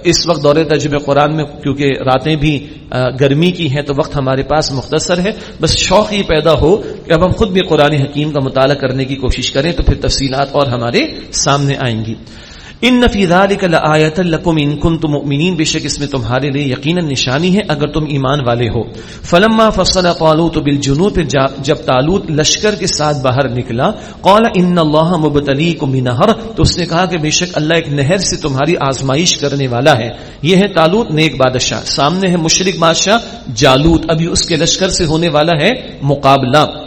S3: اس وقت دور تجربے قرآن میں کیونکہ راتیں بھی گرمی کی ہیں تو وقت ہمارے پاس مختصر ہے۔ بس شوق ہی پیدا ہو کہ اب ہم خود بھی قرآن حکیم حکیم کا مطالعہ کرنے کی کوشش کریں تو پھر تفصیلات اور ہمارے سامنے آئیں گی۔ ان نفی ذالک لآیت لکم ان کنتم مؤمنین، بے شک اس میں تمہارے لیے یقینا نشانی ہے اگر تم ایمان والے ہو۔ فلما فصل طالوت بالجنود جب طالوت لشکر کے ساتھ باہر نکلا، قال ان اللہ مبتلیکم بنہر، تو اس نے کہا کہ بے شک اللہ ایک نہر سے تمہاری آزمائش کرنے والا ہے۔ یہ ہے طالوت نیک بادشاہ۔ سامنے ہے مشرک بادشاہ جالوت، ابھی اس کے لشکر سے ہونے والا ہے مقابلہ۔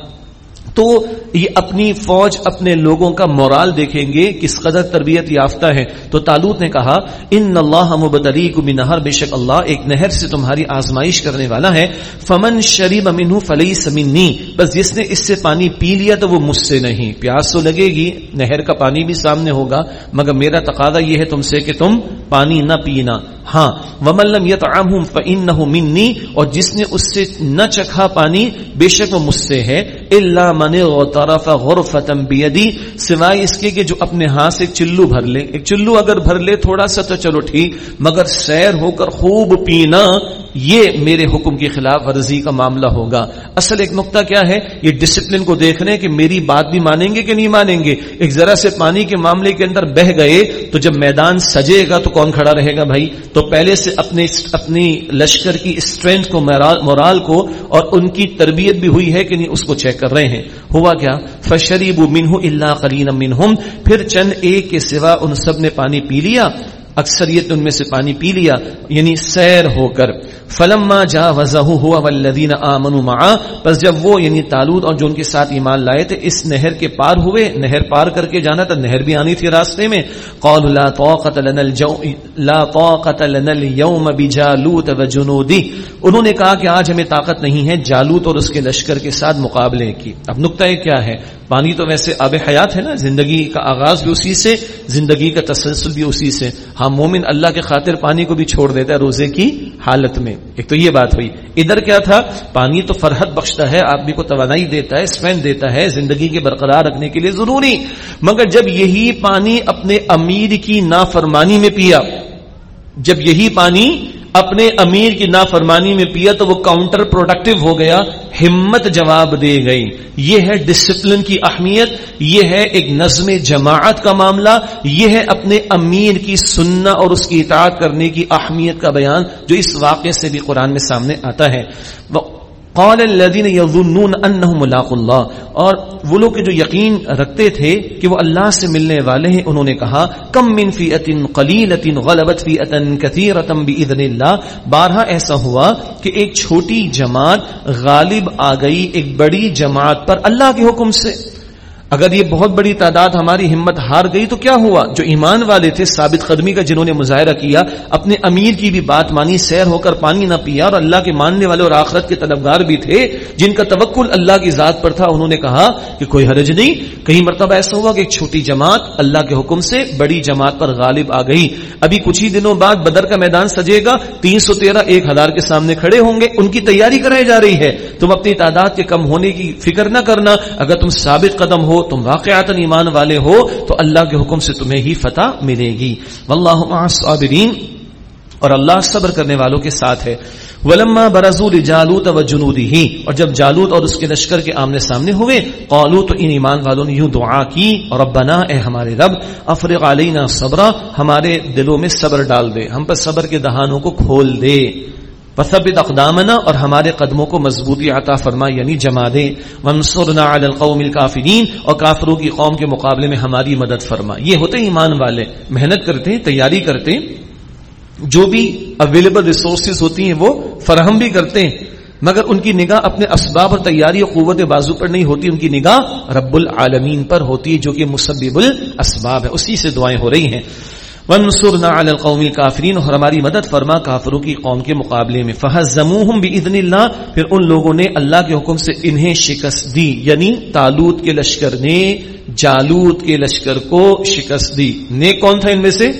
S3: تو یہ اپنی فوج اپنے لوگوں کا مورال دیکھیں گے کس قدر تربیت یافتہ ہے تو تالوت نے کہا، ان اللہ مبدلی کو نہر بے شک اللہ ایک نہر سے تمہاری آزمائش کرنے والا ہے۔ فمن شریب امین فلئی سمنی بس جس نے اس سے پانی پی لیا تو وہ مجھ سے نہیں۔ پیاس تو لگے گی، نہر کا پانی بھی سامنے ہوگا، مگر میرا تقاضا یہ ہے تم سے کہ تم پانی نہ پینا۔ ہاں وملم یت فانه منی اور جس نے اس سے نہ چکھا پانی، بے شک وہ مجھ سے ہے اللہ من غرف غرفه بيدي سوائے اس کے کہ جو اپنے ہاتھ سے ایک چلو بھر لے۔ ایک چلو اگر بھر لے تھوڑا سا تو چلو ٹھیک، مگر سیر ہو کر خوب پینا یہ میرے حکم کی خلاف ورزی کا معاملہ ہوگا۔ اصل ایک نقطہ کیا ہے؟ یہ ڈسپلن کو دیکھ رہے ہیں کہ میری بات بھی مانیں گے کہ نہیں مانیں گے۔ ایک ذرا سے پانی کے معاملے کے اندر بہ گئے تو جب میدان سجے گا تو کون کھڑا رہے گا بھائی؟ تو پہلے سے اپنے اپنی لشکر کی اسٹرینتھ کو، مورال کو اور ان کی تربیت بھی ہوئی ہے کہ نہیں اس کو چیک کر رہے ہیں۔ ہوا کیا؟ فشریب منہ اللہ کرین منہم پھر چند ایک کے سوا ان سب نے پانی پی لیا۔ اکثریت ان میں سے پانی پی لیا یعنی سیر ہو کر۔ فلما جا وضح ہوا ولدین آمن بس جب وہ یعنی تالود اور جو ان کے ساتھ ایمان لائے تھے، اس نہر کے پار ہوئے، نہر پار کر کے جانا تھا، نہر بھی آنی تھی راستے میں۔ قول لا طاقت لنا الجو لا طاقت لنا اليوم بجالوت وجنودی انہوں نے کہا کہ آج ہمیں طاقت نہیں ہے جالوت اور اس کے لشکر کے ساتھ مقابلے کی۔ اب نقطہ کیا ہے؟ پانی تو ویسے آب حیات ہے نا، زندگی کا آغاز بھی اسی سے، زندگی کا تسلسل بھی اسی سے۔ ہاں مومن اللہ کے خاطر پانی کو بھی چھوڑ دیتا ہے روزے کی حالت میں۔ ایک تو یہ بات ہوئی۔ ادھر کیا تھا؟ پانی تو فرحت بخشتا ہے، آدمی کو توانائی دیتا ہے اسپین دیتا ہے، زندگی کے برقرار رکھنے کے لیے ضروری۔ مگر جب یہی پانی اپنے امیر کی نافرمانی میں پیا جب یہی پانی اپنے امیر کی نافرمانی میں پیا تو وہ کاؤنٹر پروڈکٹیو ہو گیا، ہمت جواب دے گئی یہ ہے ڈسپلن کی اہمیت، یہ ہے ایک نظم جماعت کا معاملہ، یہ ہے اپنے امیر کی سننا اور اس کی اطاعت کرنے کی اہمیت کا بیان جو اس واقعے سے بھی قرآن میں سامنے آتا ہے۔ قال الذين يظنون انهم ملاق الله اور وہ لوگ جو یقین رکھتے تھے کہ وہ اللہ سے ملنے والے ہیں، انہوں نے کہا، کم من فئۃ قلیلۃ غلبت فئۃ کثیرۃ باذن اللہ۔ بارہا ایسا ہوا کہ ایک چھوٹی جماعت غالب آ گئی، ایک بڑی جماعت پر اللہ کے حکم سے۔ اگر یہ بہت بڑی تعداد ہماری ہمت ہار گئی تو کیا ہوا؟ جو ایمان والے تھے، ثابت قدمی کا جنہوں نے مظاہرہ کیا، اپنے امیر کی بھی بات مانی، سیر ہو کر پانی نہ پیا اور اللہ کے ماننے والے اور آخرت کے طلبگار بھی تھے، جن کا توکل اللہ کی ذات پر تھا، انہوں نے کہا کہ کوئی حرج نہیں کہیں مرتبہ ایسا ہوا کہ ایک چھوٹی جماعت اللہ کے حکم سے بڑی جماعت پر غالب آ گئی۔ ابھی کچھ ہی دنوں بعد بدر کا میدان سجے گا، تین سو تیرہ ایک ہزار کے سامنے کھڑے ہوں گے، ان کی تیاری کرائی جا رہی ہے۔ تم اپنی تعداد کے کم ہونے کی فکر نہ کرنا، اگر تم ثابت قدم ہو تم واقعات ایمان والے ہو تو اللہ کے حکم سے تمہیں ہی فتح ملے گی۔ واللہ مع الصابرین۔ اور اللہ صبر کرنے والوں کے ساتھ ہے۔ ولما برزول جالوت و جنودی ہی اور جب جالوت اور اس کے لشکر کے آمنے سامنے ہوئے قالو تو ان ایمان والوں نے یوں دعا کی اور ربنا اے ہمارے رب، افرغ علینا صبرا، ہمارے دلوں میں صبر ڈال دے، ہم پر صبر کے دہانوں کو کھول دے۔ وثبت اقدامنا اور ہمارے قدموں کو مضبوطی عطا فرما یعنی جما دے منصورنا علی القوم الکافرین اور کافروں کی قوم کے مقابلے میں ہماری مدد فرما یہ ہوتے ایمان والے، محنت کرتے ہیں تیاری کرتے۔ ہیں جو بھی اویلیبل ریسورسز ہوتی ہیں وہ فراہم بھی کرتے ہیں، مگر ان کی نگاہ اپنے اسباب اور تیاری اور قوت بازو پر نہیں ہوتی۔ ان کی نگاہ رب العالمین پر ہوتی ہے، جو کہ مسبب الاسباب ہے۔ اسی سے دعائیں ہو رہی ہیں۔ ونصرنا علی القوم الکافرین اور ہماری مدد فرما کافروں کی قوم کے مقابلے میں۔ فہزموہم باذن اللہ پھر ان لوگوں نے اللہ کے حکم سے انہیں شکست دی یعنی تالوت کے لشکر نے جالوت کے لشکر کو شکست دی۔ نے کون تھا ان میں سے؟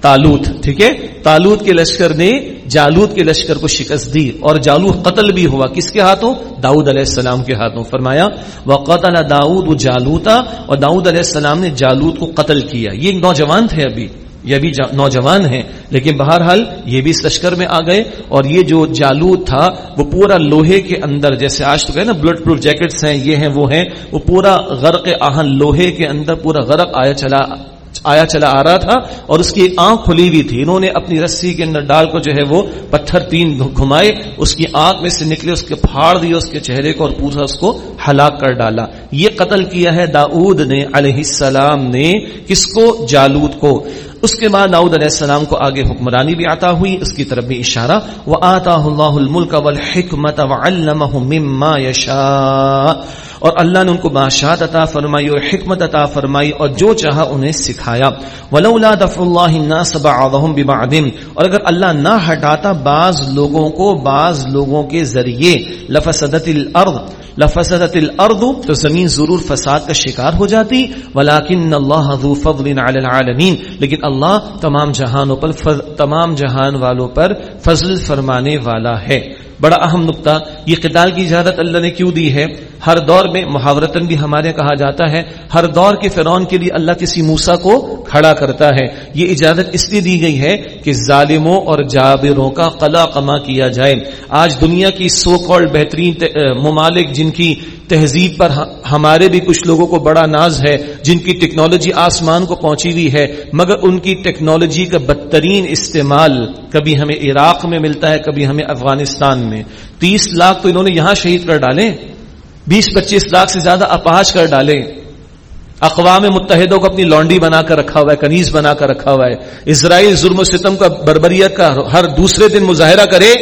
S3: تالوت، ٹھیک ہے؟ تالوت کے لشکر نے جالوت کے لشکر کو شکست دی اور جالوت قتل بھی ہوا۔ کس کے ہاتھوں؟ داؤد علیہ السلام کے ہاتھوں۔ فرمایا وہ قتل داؤد جالوتا اور داؤد علیہ السلام نے جالوت کو قتل کیا۔ یہ ایک نوجوان تھے ابھی۔ یہ ابھی نوجوان ہیں، لیکن بہرحال یہ بھی اس لشکر میں آ گئے اور یہ جو جالوت تھا، وہ پورا لوہے کے اندر، جیسے آج تو کہ نا، بلڈ پروف جیکٹس ہیں، یہ ہیں، وہ ہیں، وہ پورا غرق آہن لوہے کے اندر، پورا غرق آیا چلا آیا چلا آ رہا تھا اور اس کی آنکھ کھلی ہوئی تھی۔ انہوں نے اپنی رسی کے اندر ڈال کو جو ہے وہ پتھر تین گھمائے، اس کی آنکھ میں سے نکلے، اس کے پھاڑ دیے، اس کے چہرے کو اور پورا اس کو ہلاک کر ڈالا۔ یہ قتل کیا ہے؟ داؤد نے علیہ السلام نے کس کو؟ جالود کو۔ اس کے بعد داؤد علیہ السلام کو آگے حکمرانی بھی آتا ہوئی، اس کی طرف بھی اشارہ وہ آتا اللہ الملک والحکمت وعلمہ مما یشاء اور اللہ نے ان کو بادشاہت عطا فرمائی اور حکمت عطا فرمائی اور جو چاہا انہیں سکھایا۔ ولولا دفع اللہ الناس بعضهم ببعض۔ اور اگر اللہ نہ ہٹاتا بعض لوگوں کو بعض لوگوں کے ذریعے۔ لفسدت الارض لفسدت الارض تو زمین ضرور فساد کا شکار ہو جاتی۔ ولكن اللہ ذو فضل علی العالمین لیکن اللہ تمام جہانوں پر تمام جہان والوں پر فضل فرمانے والا ہے۔ بڑا اہم نقطہ، یہ قتال کی اجازت اللہ نے کیوں دی ہے؟ ہر دور میں محاورتن بھی ہمارے کہا جاتا ہے، ہر دور کے فرعون کے لیے اللہ کسی موسا کو کھڑا کرتا ہے۔ یہ اجازت اس لیے دی گئی ہے کہ ظالموں اور جابروں کا قلا قما کیا جائے۔ آج دنیا کی سو کال بہترین ممالک جن کی تہذیب پر ہمارے بھی کچھ لوگوں کو بڑا ناز ہے، جن کی ٹیکنالوجی آسمان کو پہنچی ہوئی ہے، مگر ان کی ٹیکنالوجی کا بدترین استعمال کبھی ہمیں عراق میں ملتا ہے، کبھی ہمیں افغانستان میں۔ تیس لاکھ تو انہوں نے یہاں شہید کر ڈالے۔ بیس پچیس لاکھ سے زیادہ اپاہج کر ڈالے اقوام متحدوں کو اپنی لانڈی بنا کر رکھا ہوا ہے، کنیز بنا کر رکھا ہوا ہے۔ اسرائیل ظلم و ستم کا بربریت کا ہر دوسرے دن مظاہرہ کرے،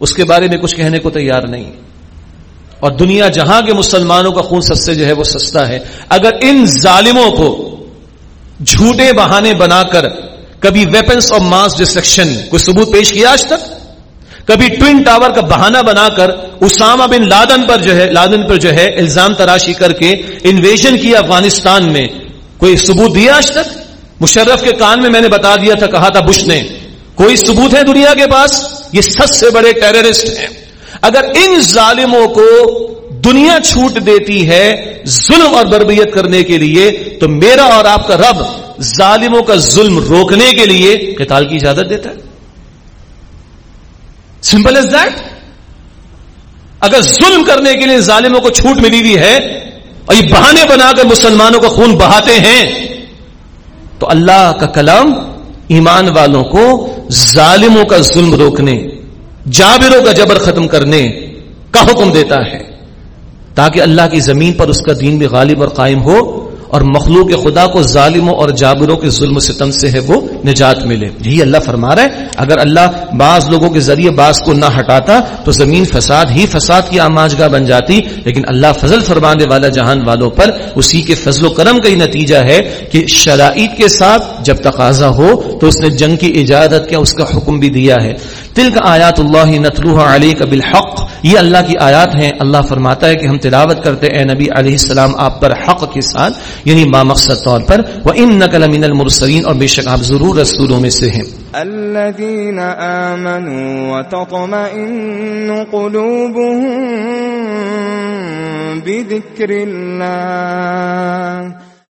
S3: اس کے بارے میں کچھ کہنے کو تیار نہیں۔ اور دنیا جہاں کے مسلمانوں کا خون سستے جو ہے وہ سستا ہے۔ اگر ان ظالموں کو جھوٹے بہانے بنا کر کبھی ویپنس آف ماس ڈسٹرکشن کوئی ثبوت پیش کیا آج تک؟ کبھی ٹوین ٹاور کا بہانہ بنا کر اسامہ بن لادن پر جو ہے لادن پر جو ہے الزام تراشی کر کے انویژن کیا افغانستان میں کوئی ثبوت دیا آج تک؟ مشرف کے کان میں میں نے بتا دیا تھا، کہا تھا بش نے، کوئی ثبوت ہے دنیا کے پاس؟ یہ سب سے بڑے ٹیررسٹ ہیں۔ اگر ان ظالموں کو دنیا چھوٹ دیتی ہے ظلم اور بربیت کرنے کے لیے، تو میرا اور آپ کا رب ظالموں کا ظلم روکنے کے لیے قتال کی اجازت دیتا ہے۔ سمپل از دیٹ اگر ظلم کرنے کے لیے ظالموں کو چھوٹ ملی ہوئی ہے اور یہ بہانے بنا کر مسلمانوں کا خون بہاتے ہیں، تو اللہ کا کلام ایمان والوں کو ظالموں کا ظلم روکنے، جابروں کا جبر ختم کرنے کا حکم دیتا ہے۔ تاکہ اللہ کی زمین پر اس کا دین بھی غالب اور قائم ہو۔ اور مخلوق خدا کو ظالموں اور جابروں کے ظلم و ستم سے ہے وہ نجات ملے۔ یہی اللہ فرما رہا ہے، اگر اللہ بعض لوگوں کے ذریعے بعض کو نہ ہٹاتا، تو زمین فساد ہی فساد کی آماج گاہ بن جاتی۔ لیکن اللہ فضل فرمانے والا جہان والوں پر اسی کے فضل و کرم کا ہی نتیجہ ہے کہ شرائط کے ساتھ جب تقاضا ہو، تو اس نے جنگ کی اجازت کیا، اس کا حکم بھی دیا ہے۔ تل کا آیات اللہ نتلوہ علی کا بالحق، یہ اللہ کی آیات ہیں۔ اللہ فرماتا ہے کہ ہم تلاوت کرتے اے نبی علیہ السلام، آپ پر حق کے ساتھ یعنی ما مقصد طور پر۔ وہ ان نقل امین المرسلین اور بے شک آپ ضرور رسولوں میں سے ہیں۔
S1: الذين آمنوا وتطمئن قلوبهم بذكر الله